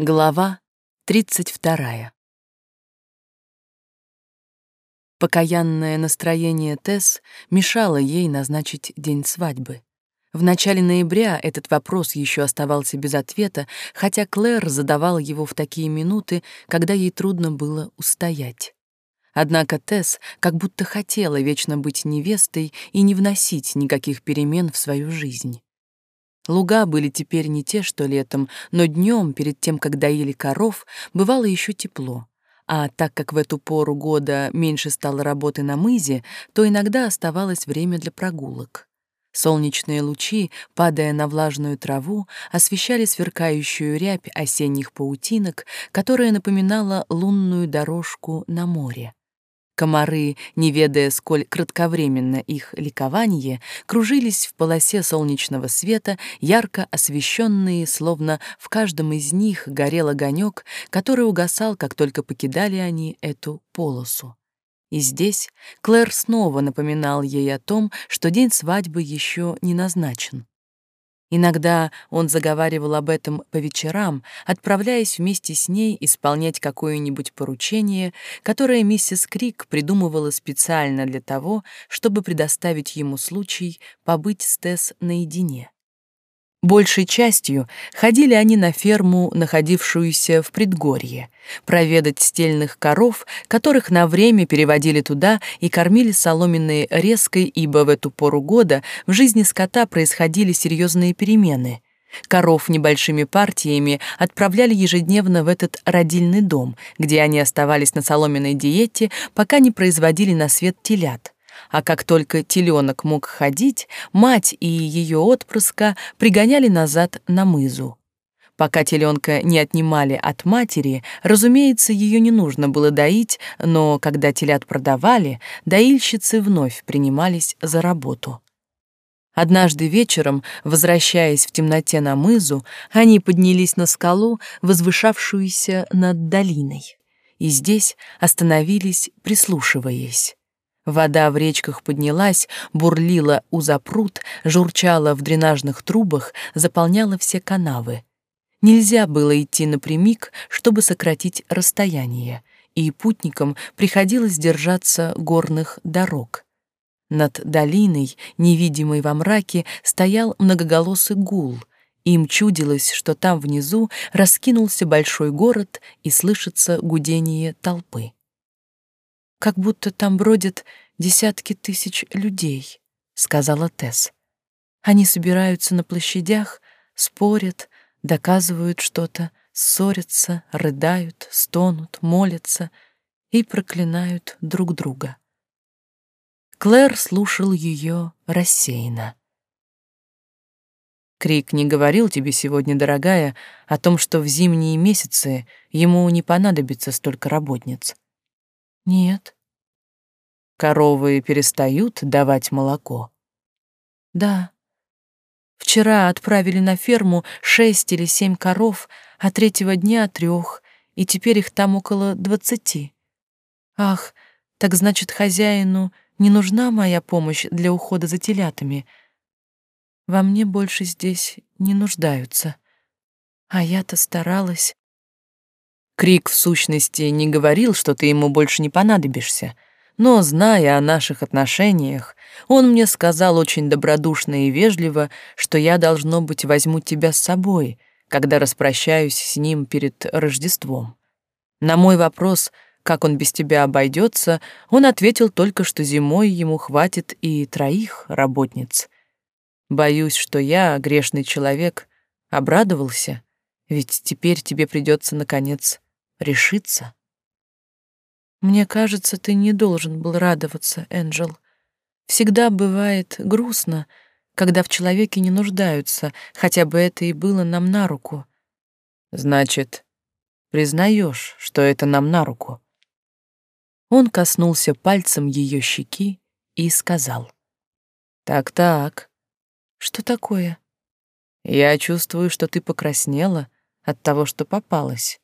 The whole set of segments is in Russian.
Глава 32. Покаянное настроение Тесс мешало ей назначить день свадьбы. В начале ноября этот вопрос еще оставался без ответа, хотя Клэр задавала его в такие минуты, когда ей трудно было устоять. Однако Тесс как будто хотела вечно быть невестой и не вносить никаких перемен в свою жизнь. Луга были теперь не те, что летом, но днем, перед тем, как доили коров, бывало еще тепло. А так как в эту пору года меньше стало работы на мызе, то иногда оставалось время для прогулок. Солнечные лучи, падая на влажную траву, освещали сверкающую рябь осенних паутинок, которая напоминала лунную дорожку на море. Комары, не ведая, сколь кратковременно их ликование, кружились в полосе солнечного света, ярко освещенные, словно в каждом из них горел огонек, который угасал, как только покидали они эту полосу. И здесь Клэр снова напоминал ей о том, что день свадьбы еще не назначен. Иногда он заговаривал об этом по вечерам, отправляясь вместе с ней исполнять какое-нибудь поручение, которое миссис Крик придумывала специально для того, чтобы предоставить ему случай побыть с Тесс наедине. Большей частью ходили они на ферму, находившуюся в предгорье, проведать стельных коров, которых на время переводили туда и кормили соломенной резкой, ибо в эту пору года в жизни скота происходили серьезные перемены. Коров небольшими партиями отправляли ежедневно в этот родильный дом, где они оставались на соломенной диете, пока не производили на свет телят а как только теленок мог ходить, мать и ее отпрыска пригоняли назад на мызу. Пока теленка не отнимали от матери, разумеется, ее не нужно было доить, но когда телят продавали, доильщицы вновь принимались за работу. Однажды вечером, возвращаясь в темноте на мызу, они поднялись на скалу, возвышавшуюся над долиной, и здесь остановились, прислушиваясь. Вода в речках поднялась, бурлила у запрут, журчала в дренажных трубах, заполняла все канавы. Нельзя было идти напрямик, чтобы сократить расстояние, и путникам приходилось держаться горных дорог. Над долиной, невидимой во мраке, стоял многоголосый гул. Им чудилось, что там внизу раскинулся большой город и слышится гудение толпы как будто там бродят десятки тысяч людей», — сказала Тесс. «Они собираются на площадях, спорят, доказывают что-то, ссорятся, рыдают, стонут, молятся и проклинают друг друга». Клэр слушал ее рассеянно. Крик не говорил тебе сегодня, дорогая, о том, что в зимние месяцы ему не понадобится столько работниц. Нет. Коровы перестают давать молоко? Да. Вчера отправили на ферму шесть или семь коров, а третьего дня трех, и теперь их там около двадцати. Ах, так значит, хозяину не нужна моя помощь для ухода за телятами. Во мне больше здесь не нуждаются. А я-то старалась. Крик, в сущности, не говорил, что ты ему больше не понадобишься. Но, зная о наших отношениях, он мне сказал очень добродушно и вежливо, что я, должно быть, возьму тебя с собой, когда распрощаюсь с ним перед Рождеством. На мой вопрос, как он без тебя обойдется, он ответил только, что зимой ему хватит и троих работниц. Боюсь, что я, грешный человек, обрадовался, ведь теперь тебе придется, наконец, решиться. Мне кажется, ты не должен был радоваться, Энджел. Всегда бывает грустно, когда в человеке не нуждаются, хотя бы это и было нам на руку. Значит, признаешь, что это нам на руку? Он коснулся пальцем ее щеки и сказал. «Так-так, что такое?» «Я чувствую, что ты покраснела от того, что попалась.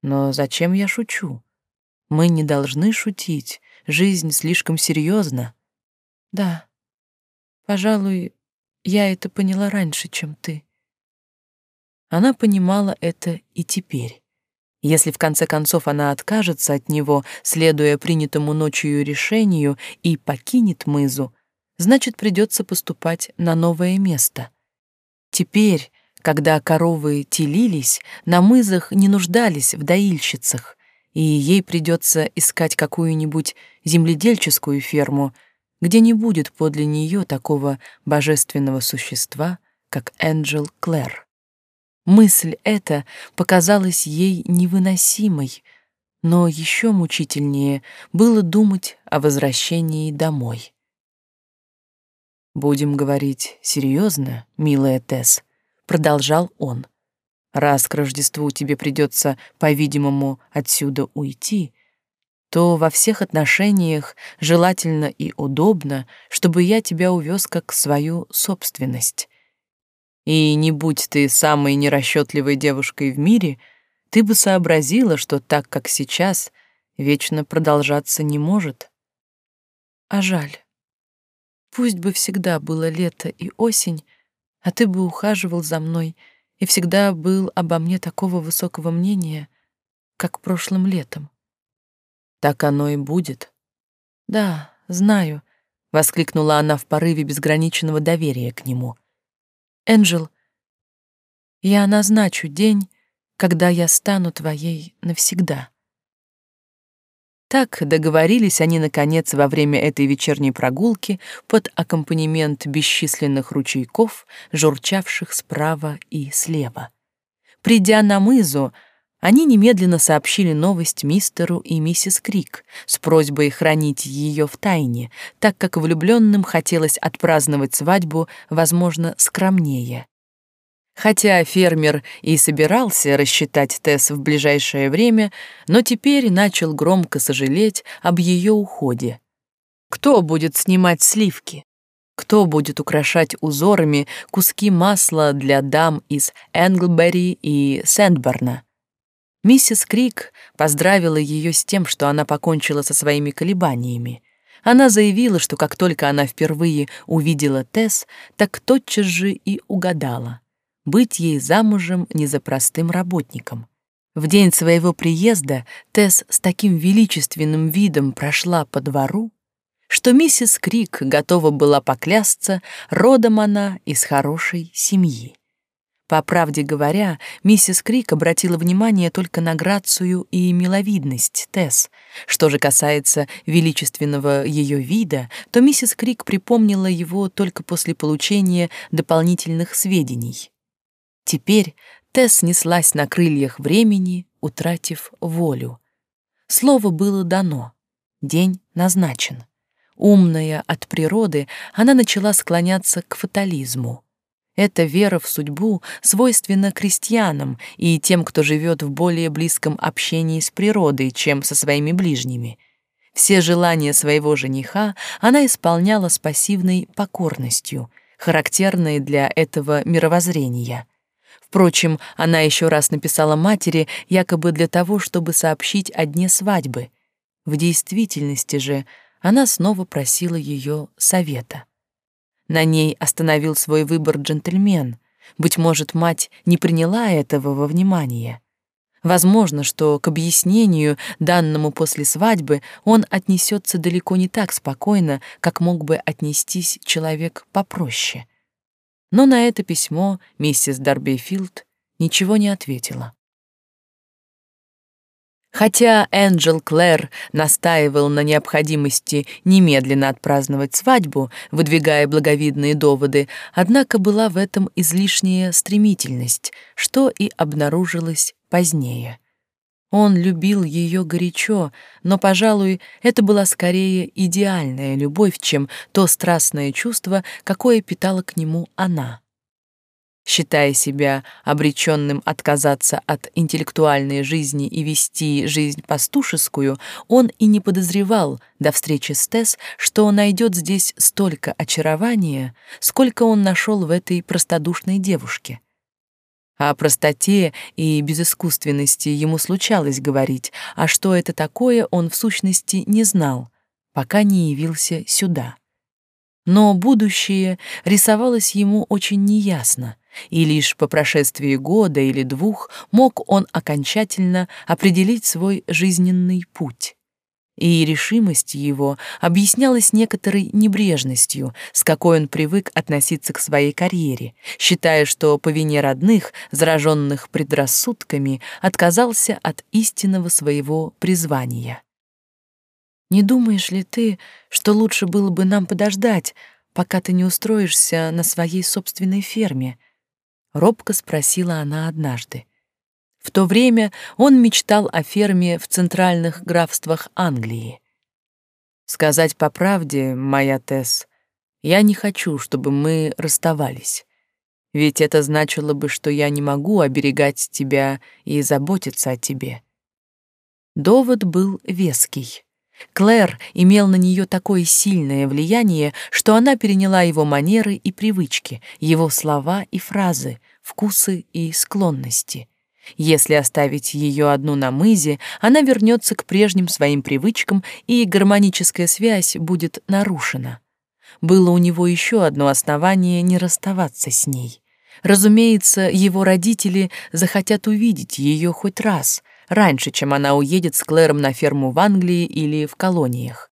Но зачем я шучу? Мы не должны шутить. Жизнь слишком серьезна. Да. Пожалуй, я это поняла раньше, чем ты. Она понимала это и теперь. Если в конце концов она откажется от него, следуя принятому ночью решению, и покинет мызу, значит, придется поступать на новое место. Теперь, когда коровы телились, на мызах не нуждались в доильщицах, и ей придется искать какую-нибудь земледельческую ферму, где не будет подле нее такого божественного существа, как Энджел Клэр. Мысль эта показалась ей невыносимой, но еще мучительнее было думать о возвращении домой. «Будем говорить серьезно, милая Тесс», — продолжал он. «Раз к Рождеству тебе придется, по-видимому, отсюда уйти, то во всех отношениях желательно и удобно, чтобы я тебя увез как свою собственность. И не будь ты самой нерасчетливой девушкой в мире, ты бы сообразила, что так, как сейчас, вечно продолжаться не может. А жаль. Пусть бы всегда было лето и осень, а ты бы ухаживал за мной и всегда был обо мне такого высокого мнения, как прошлым летом. Так оно и будет. Да, знаю, воскликнула она в порыве безграничного доверия к нему. Энджел, я назначу день, когда я стану твоей навсегда. Так договорились они, наконец, во время этой вечерней прогулки под аккомпанемент бесчисленных ручейков, журчавших справа и слева. Придя на мызу, они немедленно сообщили новость мистеру и миссис Крик с просьбой хранить ее в тайне, так как влюбленным хотелось отпраздновать свадьбу, возможно, скромнее. Хотя фермер и собирался рассчитать Тесс в ближайшее время, но теперь начал громко сожалеть об ее уходе. Кто будет снимать сливки? Кто будет украшать узорами куски масла для дам из Энглбери и Сэндборна? Миссис Крик поздравила ее с тем, что она покончила со своими колебаниями. Она заявила, что как только она впервые увидела Тесс, так тотчас же и угадала. Быть ей замужем не за простым работником. В день своего приезда Тесс с таким величественным видом прошла по двору, что миссис Крик готова была поклясться, родом она из хорошей семьи. По правде говоря, миссис Крик обратила внимание только на грацию и миловидность Тесс. Что же касается величественного ее вида, то миссис Крик припомнила его только после получения дополнительных сведений. Теперь Тесс неслась на крыльях времени, утратив волю. Слово было дано, день назначен. Умная от природы, она начала склоняться к фатализму. Эта вера в судьбу свойственна крестьянам и тем, кто живет в более близком общении с природой, чем со своими ближними. Все желания своего жениха она исполняла с пассивной покорностью, характерной для этого мировоззрения. Впрочем, она еще раз написала матери якобы для того, чтобы сообщить о дне свадьбы. В действительности же она снова просила ее совета. На ней остановил свой выбор джентльмен. Быть может, мать не приняла этого во внимание. Возможно, что к объяснению, данному после свадьбы, он отнесется далеко не так спокойно, как мог бы отнестись человек попроще. Но на это письмо миссис Дарбифилд ничего не ответила. Хотя Энджел Клэр настаивал на необходимости немедленно отпраздновать свадьбу, выдвигая благовидные доводы, однако была в этом излишняя стремительность, что и обнаружилось позднее. Он любил ее горячо, но, пожалуй, это была скорее идеальная любовь, чем то страстное чувство, какое питала к нему она. Считая себя обреченным отказаться от интеллектуальной жизни и вести жизнь пастушескую, он и не подозревал до встречи с Тесс, что найдет здесь столько очарования, сколько он нашел в этой простодушной девушке. О простоте и безыскусственности ему случалось говорить, а что это такое, он в сущности не знал, пока не явился сюда. Но будущее рисовалось ему очень неясно, и лишь по прошествии года или двух мог он окончательно определить свой жизненный путь и решимость его объяснялась некоторой небрежностью, с какой он привык относиться к своей карьере, считая, что по вине родных, зараженных предрассудками, отказался от истинного своего призвания. «Не думаешь ли ты, что лучше было бы нам подождать, пока ты не устроишься на своей собственной ферме?» — робко спросила она однажды. В то время он мечтал о ферме в центральных графствах Англии. Сказать по правде, моя Тесс, я не хочу, чтобы мы расставались. Ведь это значило бы, что я не могу оберегать тебя и заботиться о тебе. Довод был веский. Клэр имел на нее такое сильное влияние, что она переняла его манеры и привычки, его слова и фразы, вкусы и склонности — если оставить ее одну на мызе, она вернется к прежним своим привычкам, и гармоническая связь будет нарушена. Было у него еще одно основание не расставаться с ней. Разумеется, его родители захотят увидеть ее хоть раз, раньше, чем она уедет с Клэром на ферму в Англии или в колониях.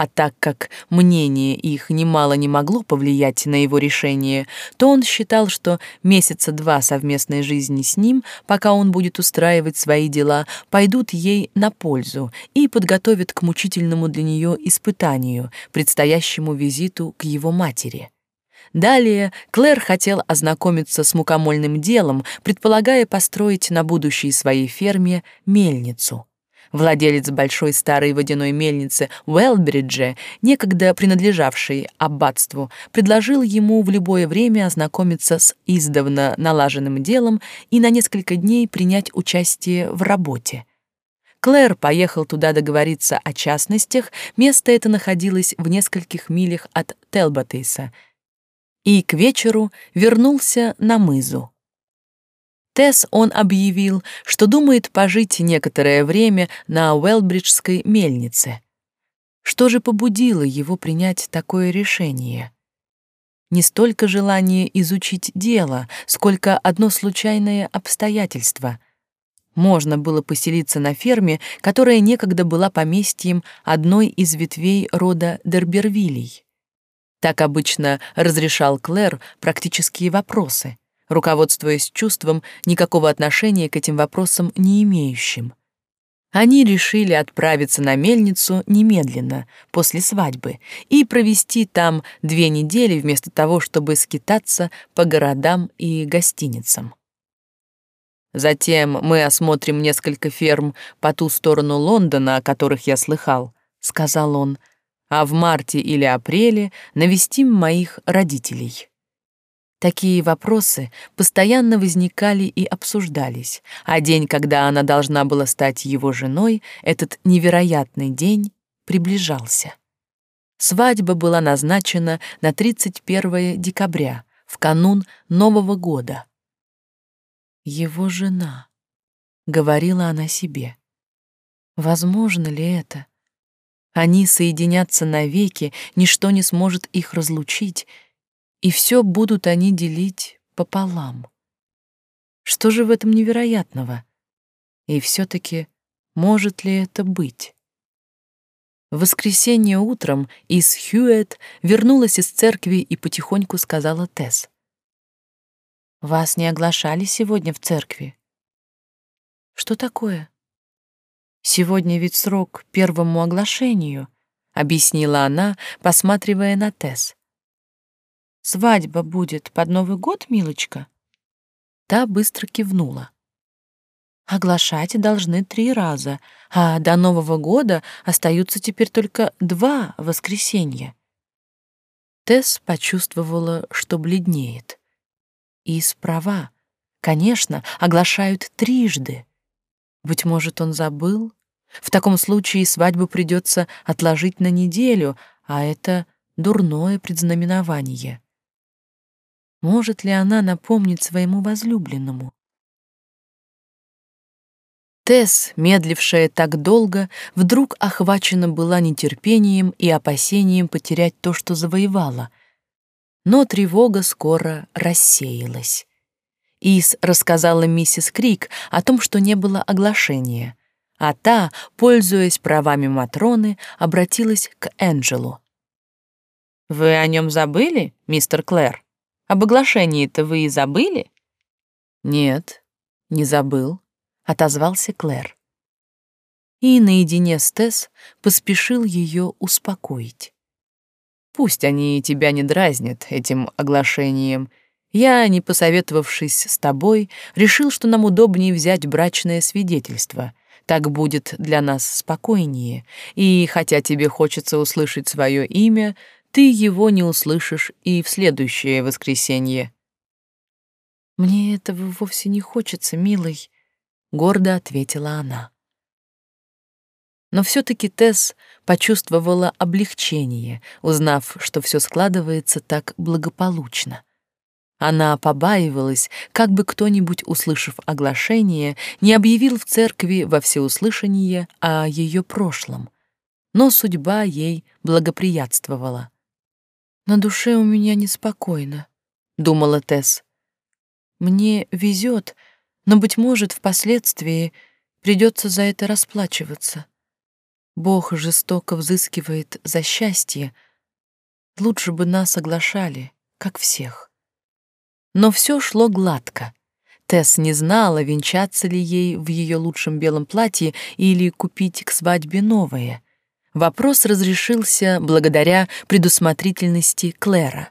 А так как мнение их немало не могло повлиять на его решение, то он считал, что месяца два совместной жизни с ним, пока он будет устраивать свои дела, пойдут ей на пользу и подготовят к мучительному для нее испытанию, предстоящему визиту к его матери. Далее Клэр хотел ознакомиться с мукомольным делом, предполагая построить на будущей своей ферме мельницу — Владелец большой старой водяной мельницы Уэлбриджа, некогда принадлежавшей аббатству, предложил ему в любое время ознакомиться с издавна налаженным делом и на несколько дней принять участие в работе. Клэр поехал туда договориться о частностях, место это находилось в нескольких милях от Телботейса, и к вечеру вернулся на мызу. Тесс он объявил, что думает пожить некоторое время на Уэлбриджской мельнице. Что же побудило его принять такое решение? Не столько желание изучить дело, сколько одно случайное обстоятельство. Можно было поселиться на ферме, которая некогда была поместьем одной из ветвей рода Дербервилей. Так обычно разрешал Клэр практические вопросы руководствуясь чувством, никакого отношения к этим вопросам не имеющим. Они решили отправиться на мельницу немедленно, после свадьбы, и провести там две недели вместо того, чтобы скитаться по городам и гостиницам. Затем мы осмотрим несколько ферм по ту сторону Лондона, о которых я слыхал, сказал он, а в марте или апреле навестим моих родителей. Такие вопросы постоянно возникали и обсуждались, а день, когда она должна была стать его женой, этот невероятный день приближался. Свадьба была назначена на 31 декабря, в канун Нового года. «Его жена», — говорила она себе. «Возможно ли это? Они соединятся навеки, ничто не сможет их разлучить, и все будут они делить пополам. Что же в этом невероятного? И все-таки может ли это быть? В воскресенье утром из Хьюэт вернулась из церкви и потихоньку сказала Тесс. «Вас не оглашали сегодня в церкви?» «Что такое?» «Сегодня ведь срок первому оглашению», — объяснила она, посматривая на Тесс. Свадьба будет под Новый год, милочка?» Та быстро кивнула. «Оглашать должны три раза, а до Нового года остаются теперь только два воскресенья». Тесс почувствовала, что бледнеет. И справа, конечно, оглашают трижды. Быть может, он забыл? В таком случае свадьбу придется отложить на неделю, а это дурное предзнаменование. Может ли она напомнить своему возлюбленному? Тесс, медлившая так долго, вдруг охвачена была нетерпением и опасением потерять то, что завоевала. Но тревога скоро рассеялась. Ис рассказала миссис Крик о том, что не было оглашения, а та, пользуясь правами Матроны, обратилась к Энджелу. «Вы о нем забыли, мистер Клэр? Об оглашении-то вы и забыли?» «Нет, не забыл», — отозвался Клэр. И наедине с Тесс поспешил ее успокоить. «Пусть они тебя не дразнят этим оглашением», я, не посоветовавшись с тобой, решил, что нам удобнее взять брачное свидетельство. Так будет для нас спокойнее. И хотя тебе хочется услышать свое имя, ты его не услышишь и в следующее воскресенье. Мне этого вовсе не хочется, милый, гордо ответила она. Но все таки Тесс почувствовала облегчение, узнав, что все складывается так благополучно. Она побаивалась, как бы кто-нибудь, услышав оглашение, не объявил в церкви во всеуслышание о ее прошлом. Но судьба ей благоприятствовала. «На душе у меня неспокойно», — думала Тесс. «Мне везет, но, быть может, впоследствии придется за это расплачиваться. Бог жестоко взыскивает за счастье. Лучше бы нас оглашали, как всех». Но все шло гладко. Тесс не знала, венчаться ли ей в ее лучшем белом платье или купить к свадьбе новое. Вопрос разрешился благодаря предусмотрительности Клэра.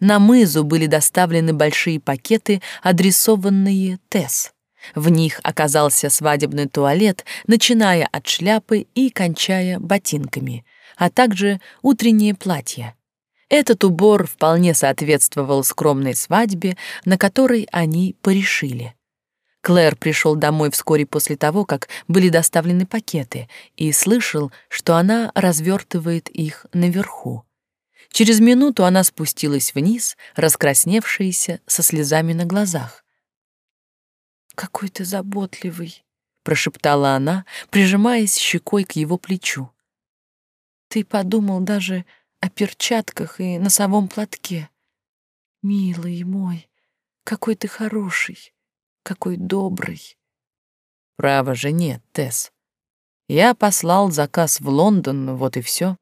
На мызу были доставлены большие пакеты, адресованные Тесс. В них оказался свадебный туалет, начиная от шляпы и кончая ботинками, а также утреннее платье. Этот убор вполне соответствовал скромной свадьбе, на которой они порешили. Клэр пришел домой вскоре после того, как были доставлены пакеты, и слышал, что она развертывает их наверху. Через минуту она спустилась вниз, раскрасневшаяся, со слезами на глазах. «Какой ты заботливый», — прошептала она, прижимаясь щекой к его плечу. «Ты подумал даже о перчатках и носовом платке. Милый мой, какой ты хороший, какой добрый. Право же нет, Тесс. Я послал заказ в Лондон, вот и все.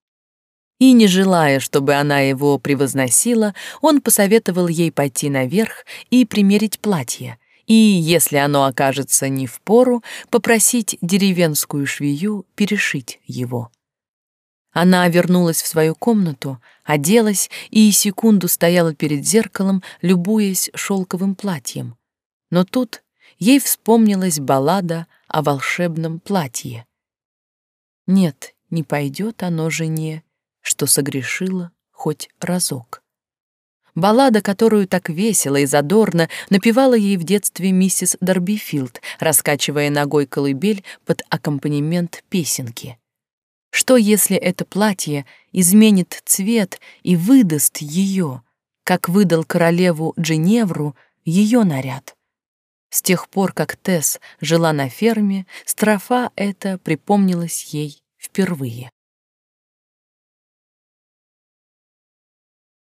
И, не желая, чтобы она его превозносила, он посоветовал ей пойти наверх и примерить платье, и, если оно окажется не в пору, попросить деревенскую швею перешить его. Она вернулась в свою комнату, оделась и секунду стояла перед зеркалом, любуясь шелковым платьем. Но тут ей вспомнилась баллада о волшебном платье. Нет, не пойдет оно жене, что согрешила хоть разок. Баллада, которую так весело и задорно напевала ей в детстве миссис Дорбифилд, раскачивая ногой колыбель под аккомпанемент песенки. Что, если это платье изменит цвет и выдаст ее, как выдал королеву Дженевру ее наряд? С тех пор, как Тесс жила на ферме, строфа эта припомнилась ей впервые.